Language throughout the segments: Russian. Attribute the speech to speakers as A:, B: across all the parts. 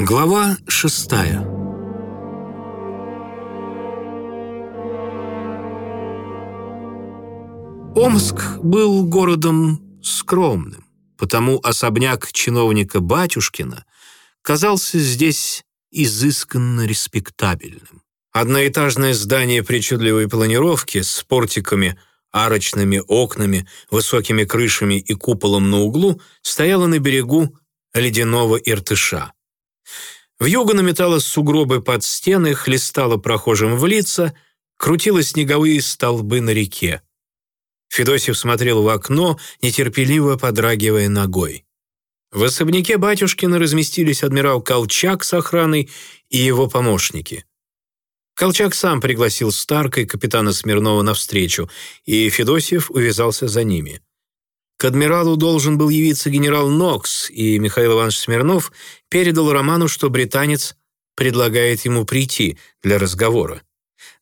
A: Глава шестая Омск был городом скромным, потому особняк чиновника Батюшкина казался здесь изысканно респектабельным. Одноэтажное здание причудливой планировки с портиками, арочными окнами, высокими крышами и куполом на углу стояло на берегу ледяного Иртыша. Вьюга наметала сугробы под стены, хлестала прохожим в лица, крутила снеговые столбы на реке. Федосев смотрел в окно, нетерпеливо подрагивая ногой. В особняке батюшкина разместились адмирал Колчак с охраной и его помощники. Колчак сам пригласил Старка и капитана Смирнова навстречу, и Федосев увязался за ними. К адмиралу должен был явиться генерал Нокс, и Михаил Иванович Смирнов передал Роману, что британец предлагает ему прийти для разговора.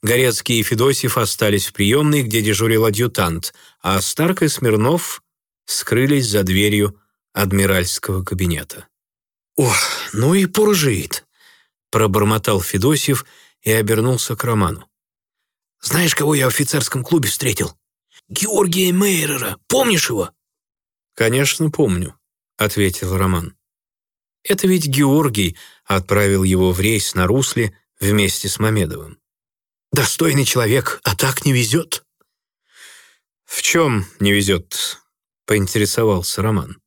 A: Горецкий и Федосев остались в приемной, где дежурил адъютант, а Старк и Смирнов скрылись за дверью адмиральского кабинета. «Ох, ну и поржит!» — пробормотал Федосев и обернулся к Роману. «Знаешь, кого я в офицерском клубе встретил? Георгия Мейрера. Помнишь его?» «Конечно, помню», — ответил Роман. «Это ведь Георгий отправил его в рейс на русле вместе с Мамедовым». «Достойный человек, а так не везет». «В чем не везет?» — поинтересовался Роман.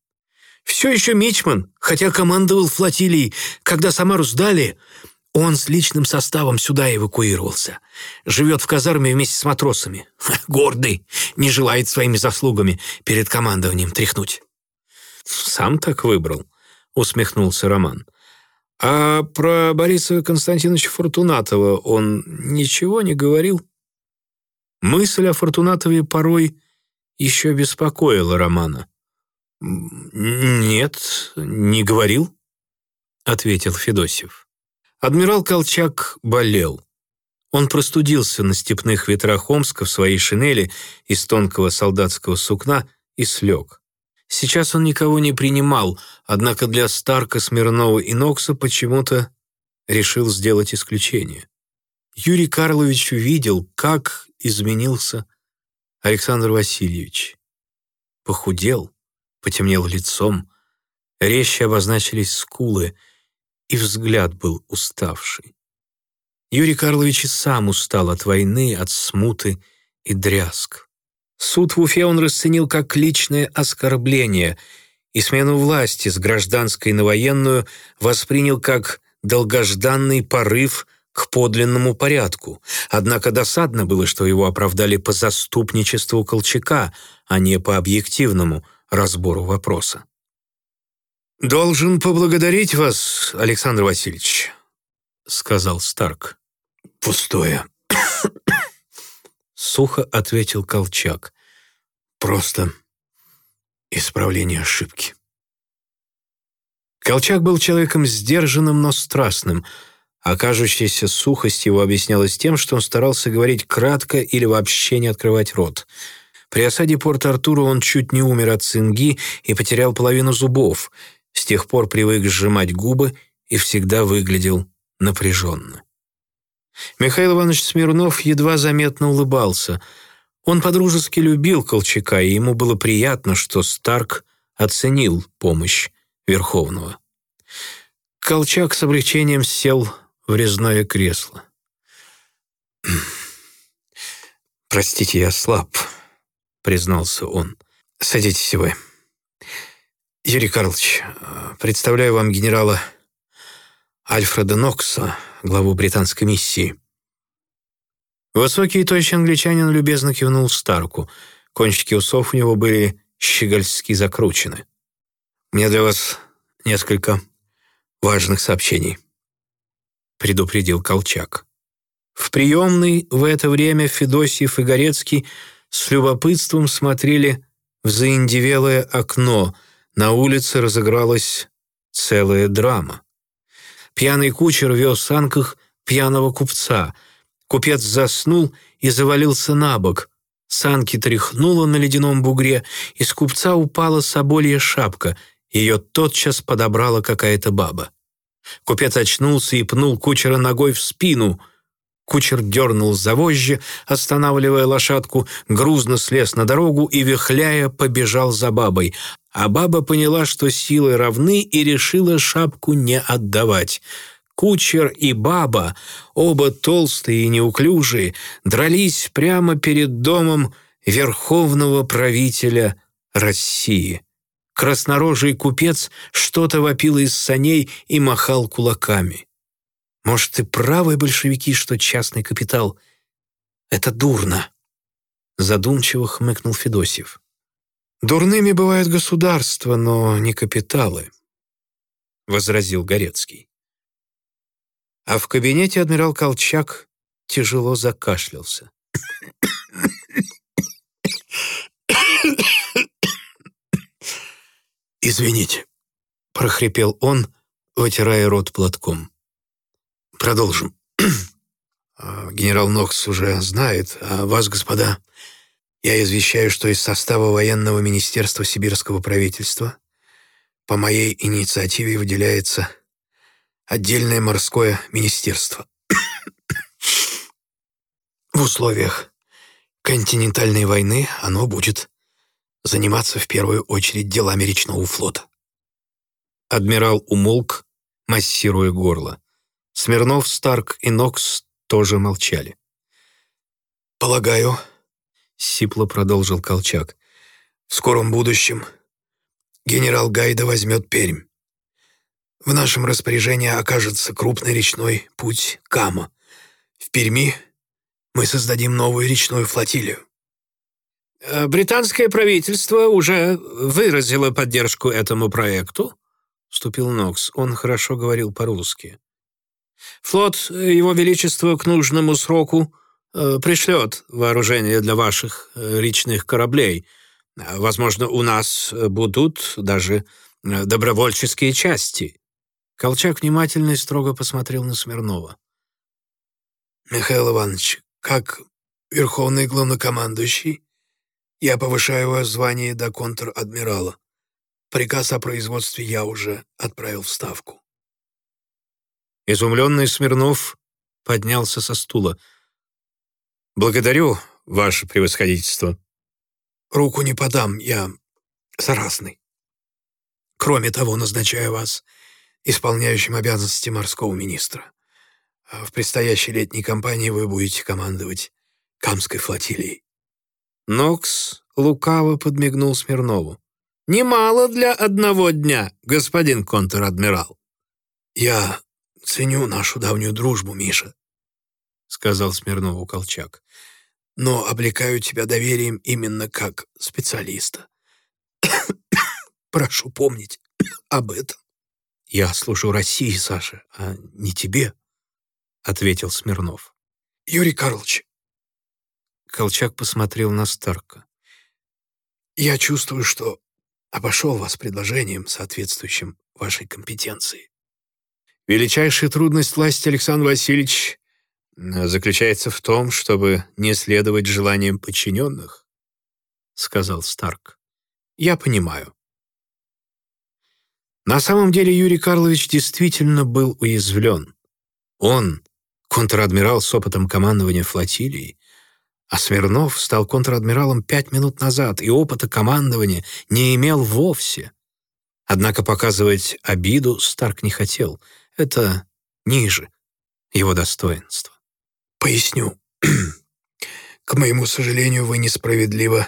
A: «Все еще мичман, хотя командовал флотилией. Когда Самару сдали, он с личным составом сюда эвакуировался. Живет в казарме вместе с матросами. Гордый, не желает своими заслугами перед командованием тряхнуть. «Сам так выбрал», — усмехнулся Роман. «А про Бориса Константиновича Фортунатова он ничего не говорил?» Мысль о Фортунатове порой еще беспокоила Романа. «Нет, не говорил», — ответил Федосев. Адмирал Колчак болел. Он простудился на степных ветрах Омска в своей шинели из тонкого солдатского сукна и слег. Сейчас он никого не принимал, однако для Старка, Смирнова и Нокса почему-то решил сделать исключение. Юрий Карлович увидел, как изменился Александр Васильевич. Похудел, потемнел лицом, резче обозначились скулы — и взгляд был уставший. Юрий Карлович и сам устал от войны, от смуты и дрязг. Суд в Уфе он расценил как личное оскорбление и смену власти с гражданской на военную воспринял как долгожданный порыв к подлинному порядку. Однако досадно было, что его оправдали по заступничеству Колчака, а не по объективному разбору вопроса. «Должен поблагодарить вас, Александр Васильевич», — сказал Старк. «Пустое», — сухо ответил Колчак. «Просто исправление ошибки». Колчак был человеком сдержанным, но страстным, а кажущаяся сухость его объяснялась тем, что он старался говорить кратко или вообще не открывать рот. При осаде Порт-Артура он чуть не умер от цинги и потерял половину зубов — с тех пор привык сжимать губы и всегда выглядел напряженно. Михаил Иванович Смирнов едва заметно улыбался. Он подружески любил Колчака, и ему было приятно, что Старк оценил помощь Верховного. Колчак с облегчением сел в резное кресло. «Простите, я слаб», — признался он. «Садитесь вы». Юрий Карлович, представляю вам генерала Альфреда Нокса, главу британской миссии. Высокий и тощий англичанин любезно кивнул Старку. Кончики усов у него были щегольски закручены. «Мне для вас несколько важных сообщений», — предупредил Колчак. В приемной в это время Федосьев и Горецкий с любопытством смотрели в заиндевелое окно — на улице разыгралась целая драма. Пьяный кучер вез в санках пьяного купца. Купец заснул и завалился на бок. Санки тряхнуло на ледяном бугре, из купца упала соболья шапка. Ее тотчас подобрала какая-то баба. Купец очнулся и пнул кучера ногой в спину. Кучер дернул за вожжи, останавливая лошадку, грузно слез на дорогу и, вихляя, побежал за бабой. А баба поняла, что силы равны, и решила шапку не отдавать. Кучер и баба, оба толстые и неуклюжие, дрались прямо перед домом верховного правителя России. Краснорожий купец что-то вопил из саней и махал кулаками. Может, и правы большевики, что частный капитал — это дурно? Задумчиво хмыкнул Федосев. Дурными бывают государства, но не капиталы, возразил Горецкий. А в кабинете адмирал Колчак тяжело закашлялся. «Извините», — прохрипел он, вытирая рот платком. «Продолжим. А, генерал Нокс уже знает, а вас, господа, я извещаю, что из состава военного министерства сибирского правительства по моей инициативе выделяется отдельное морское министерство. В условиях континентальной войны оно будет заниматься в первую очередь делами речного флота. Адмирал умолк, массируя горло. Смирнов, Старк и Нокс тоже молчали. «Полагаю», — сипло продолжил Колчак, «в скором будущем генерал Гайда возьмет Пермь. В нашем распоряжении окажется крупный речной путь Кама. В Перми мы создадим новую речную флотилию.
B: Э, «Британское правительство уже выразило поддержку этому проекту», — вступил Нокс. Он хорошо говорил по-русски. «Флот Его Величества к нужному сроку э, пришлет вооружение для ваших э, речных кораблей. Возможно, у нас будут даже добровольческие части.
A: Колчак внимательно и строго посмотрел на Смирнова.
C: «Михаил Иванович, как верховный главнокомандующий, я повышаю вас звание до контр-адмирала. Приказ о производстве я уже отправил в Ставку».
A: Изумленный Смирнов поднялся со стула. «Благодарю, ваше превосходительство».
C: «Руку не подам, я заразный. Кроме того, назначаю вас исполняющим обязанности морского министра. А в предстоящей летней кампании вы будете командовать Камской флотилией».
A: Нокс лукаво подмигнул Смирнову. «Немало для одного дня, господин контр-адмирал».
C: «Я ценю нашу давнюю дружбу, Миша», — сказал Смирнову Колчак. «но облекаю тебя доверием именно как специалиста. Прошу помнить об этом».
A: «Я служу России, Саша, а не тебе», — ответил Смирнов.
C: «Юрий Карлович».
A: Колчак посмотрел на Старка.
C: «Я чувствую, что обошел вас предложением, соответствующим вашей компетенции».
A: Величайшая трудность власти, Александр Васильевич, заключается в том, чтобы не следовать желаниям подчиненных, — сказал Старк. Я понимаю. На самом деле Юрий Карлович действительно был уязвлен. Он, контр-адмирал с опытом командования флотилией, а Смирнов стал контр-адмиралом пять минут назад и опыта командования не имел вовсе. Однако показывать обиду Старк не хотел. Это ниже его достоинства.
C: «Поясню. К моему сожалению, вы несправедливо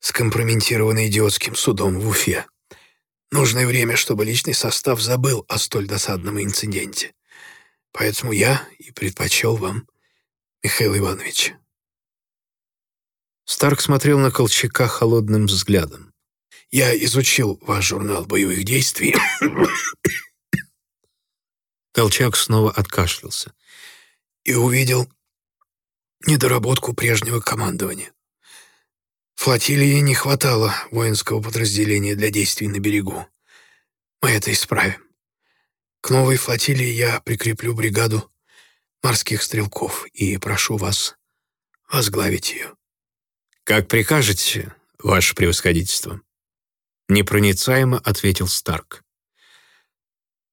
C: скомпрометированы идиотским судом в Уфе. Нужное время, чтобы личный состав забыл о столь досадном инциденте. Поэтому я и предпочел вам, Михаил Иванович».
A: Старк смотрел на Колчака холодным взглядом.
C: «Я изучил ваш журнал боевых действий».
A: Колчак снова откашлялся.
C: «И увидел недоработку прежнего командования. Флотилии не хватало воинского подразделения для действий на берегу. Мы это исправим. К новой флотилии я прикреплю бригаду морских стрелков и прошу вас возглавить ее.
A: «Как прикажете, ваше превосходительство», — непроницаемо ответил Старк.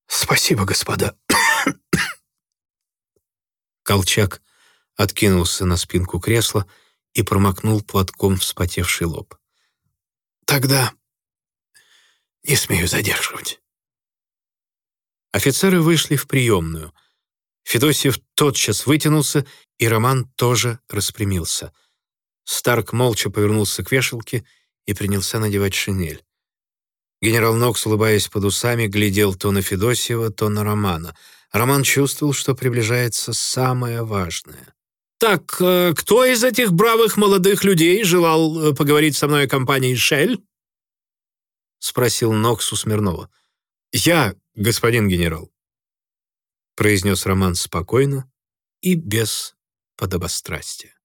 C: Спасибо, господа.
A: Колчак откинулся на спинку кресла и промокнул платком вспотевший лоб.
C: Тогда не смею задерживать.
A: Офицеры вышли в приемную. Федосьев тотчас вытянулся, и Роман тоже распрямился. Старк молча повернулся к вешалке и принялся надевать шинель. Генерал Нокс, улыбаясь под усами, глядел то на Федосьева, то на Романа. Роман чувствовал, что приближается самое важное.
B: «Так, э, кто из этих бравых молодых людей желал э, поговорить со мной о компании «Шель»?»
A: — спросил Нокс у Смирнова. «Я, господин генерал», — произнес Роман спокойно и без подобострастия.